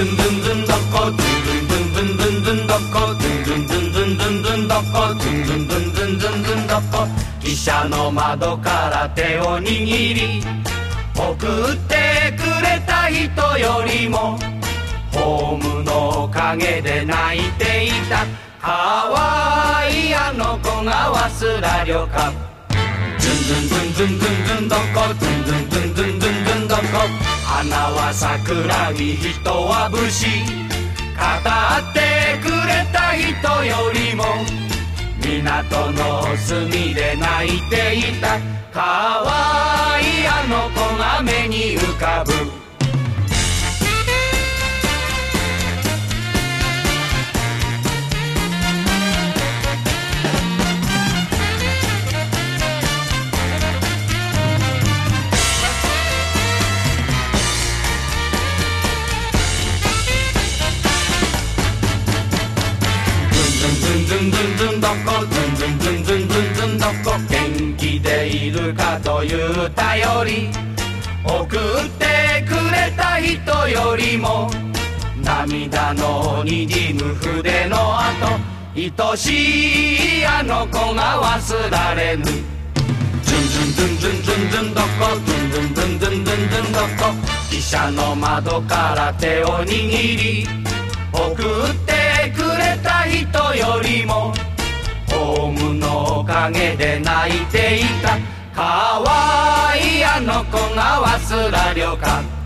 ドゥンドゥンドゥンどこドゥンドゥンドゥンドゥンドゥンどこドゥンドゥンドゥンドゥンドゥンドゥンどこドゥンドゥンドゥンドゥンドゥンドゥンどこ汽車の窓から手を握り送ってくれた人よりもホームの陰で泣いていた。かわいいあの子が忘らりょか。ドゥンドゥンドゥンドゥンドゥンドゥンどこドゥンドゥンドゥンドゥンドゥンドゥンどこ花は桜木人は武士。語ってくれた人よりも港の隅で泣いていた。かわいいあンドゥンドゥンどこドゥンドゥンドゥンドゥンドゥンドゥンどこ元気でいるかという頼り送ってくれた人よりも涙のにじむ筆の跡愛しいあの子が忘られぬドゥンドゥンドゥンドゥンドゥンドゥンどこドゥンドゥンドゥンドゥンドゥンドゥンどこ汽車の窓から手を握り送ってくれた人泣いていた。可愛いあの子が忘らりょか